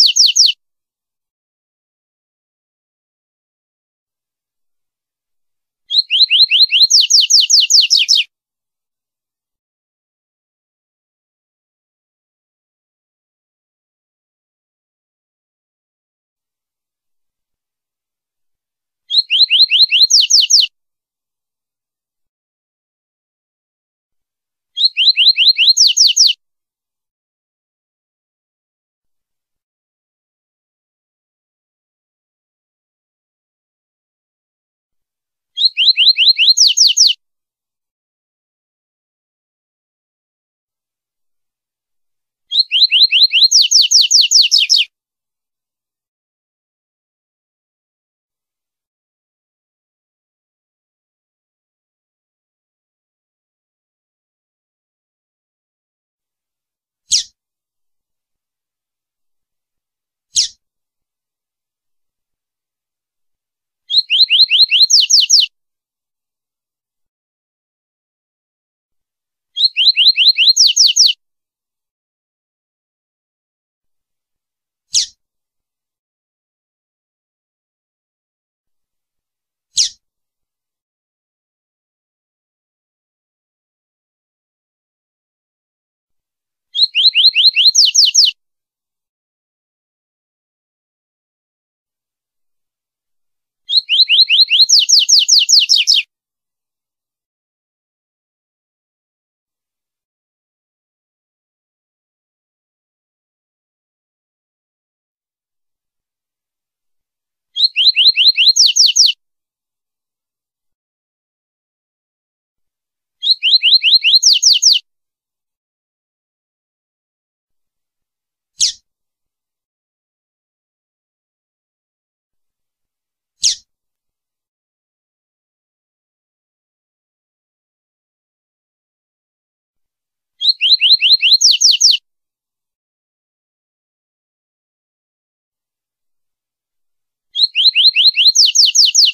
Thank you. you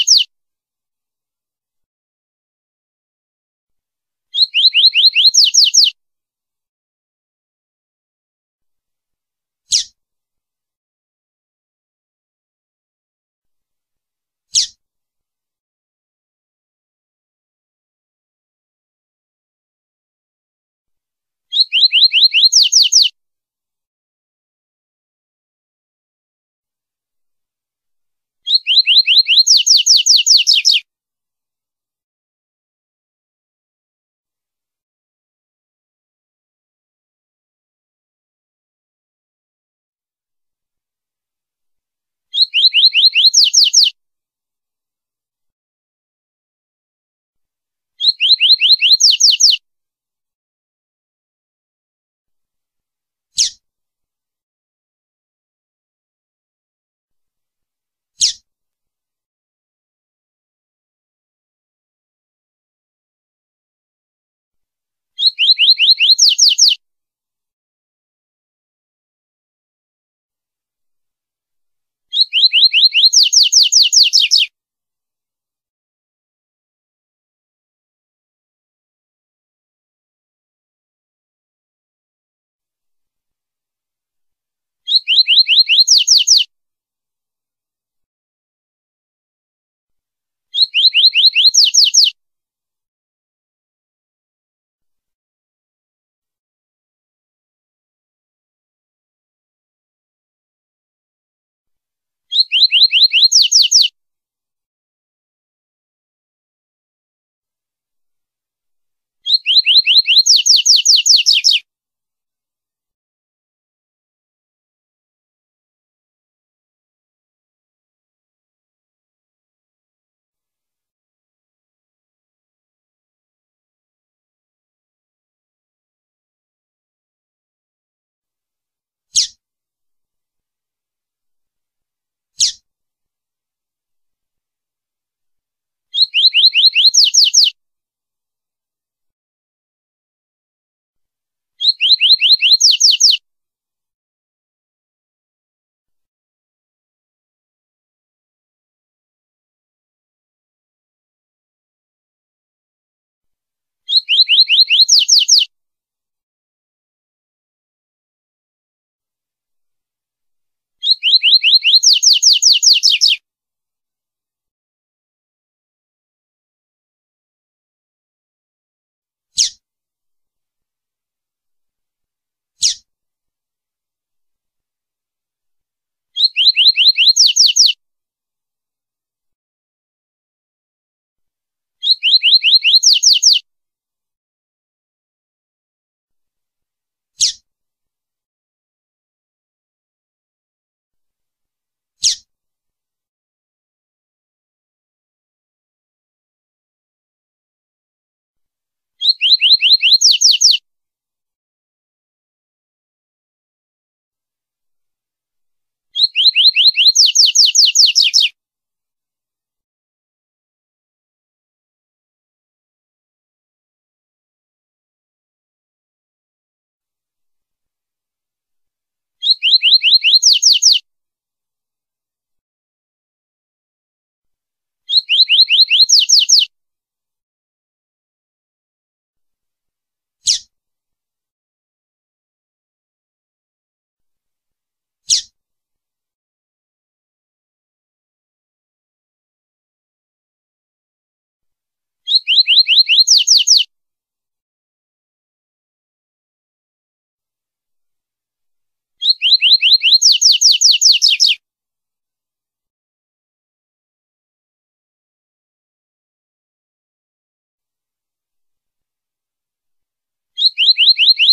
you you you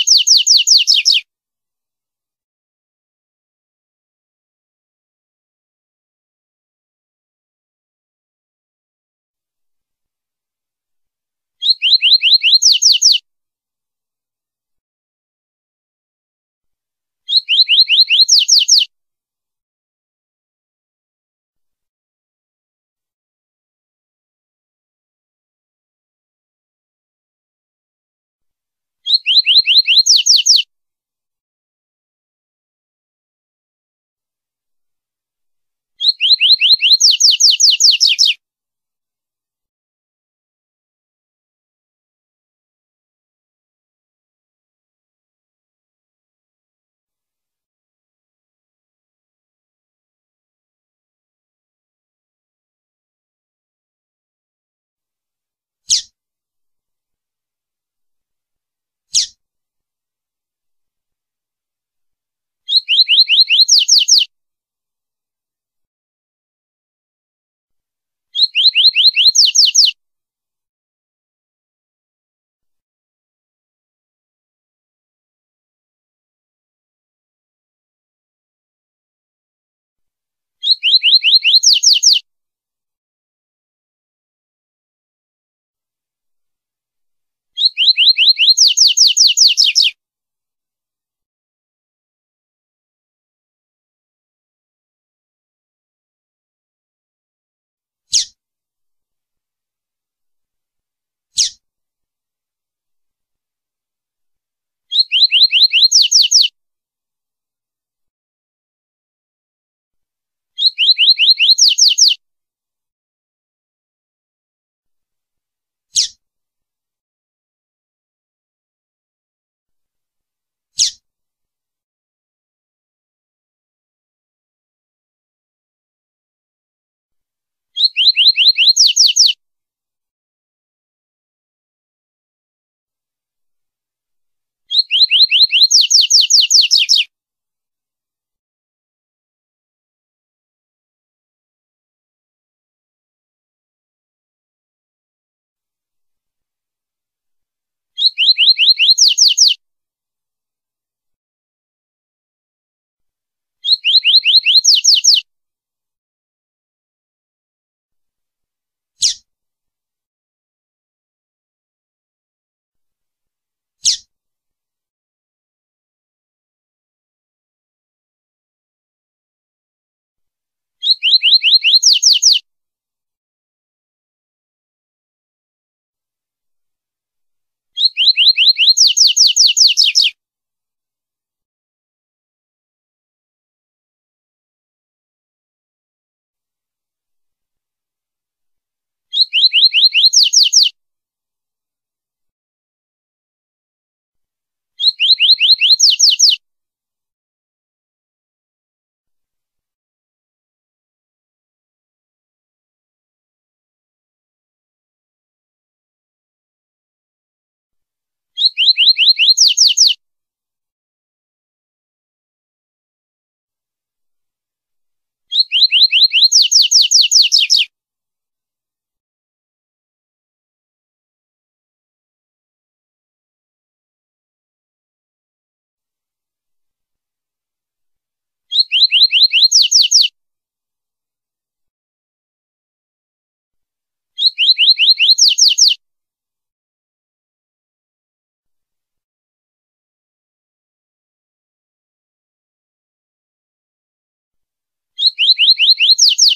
you you スイッチ! Thank you. you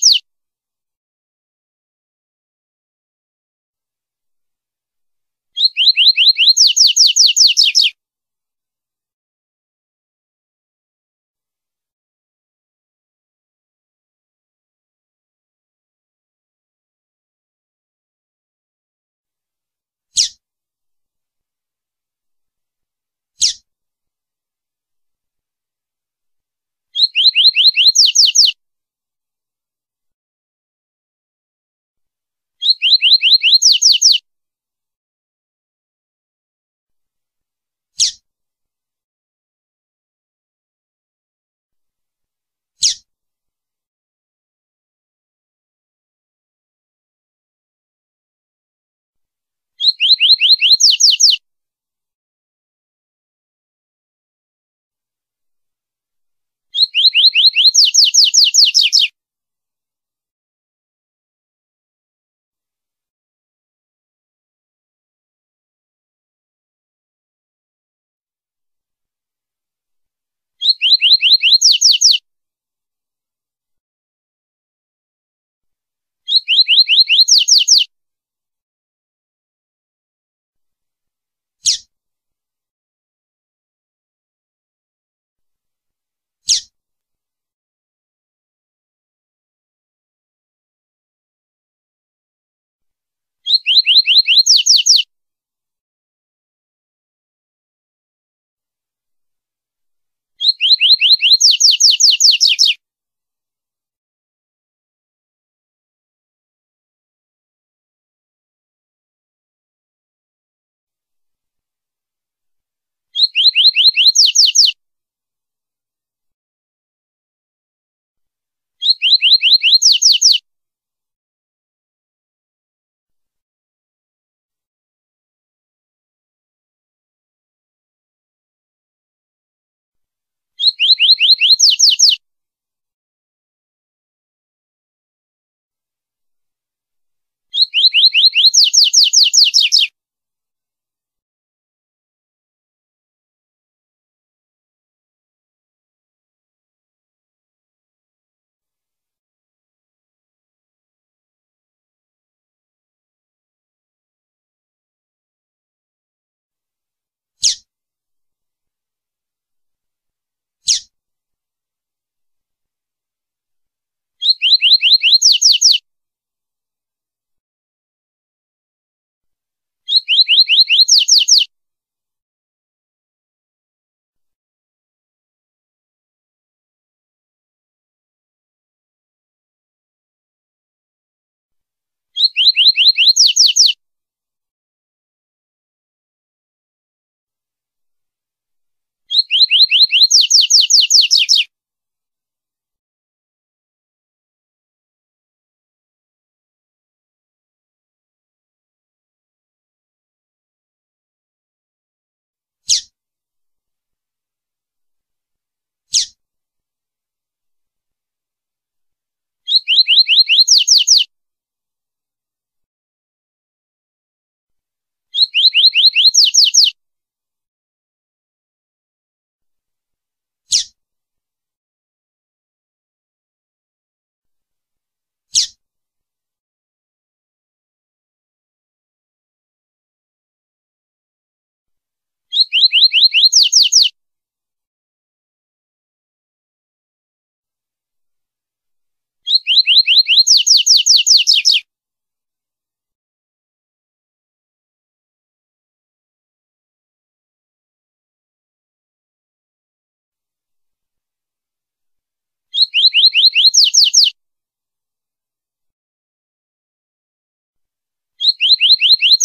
you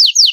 you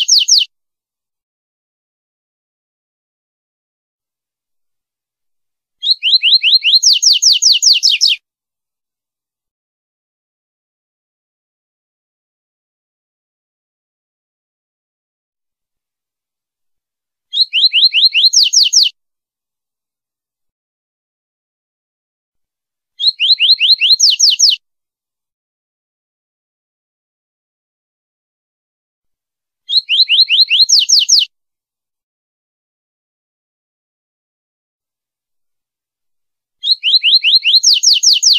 Thank you. you